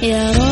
Yeah.